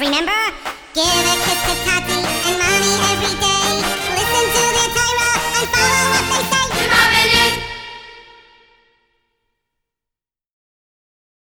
remember? Give a kiss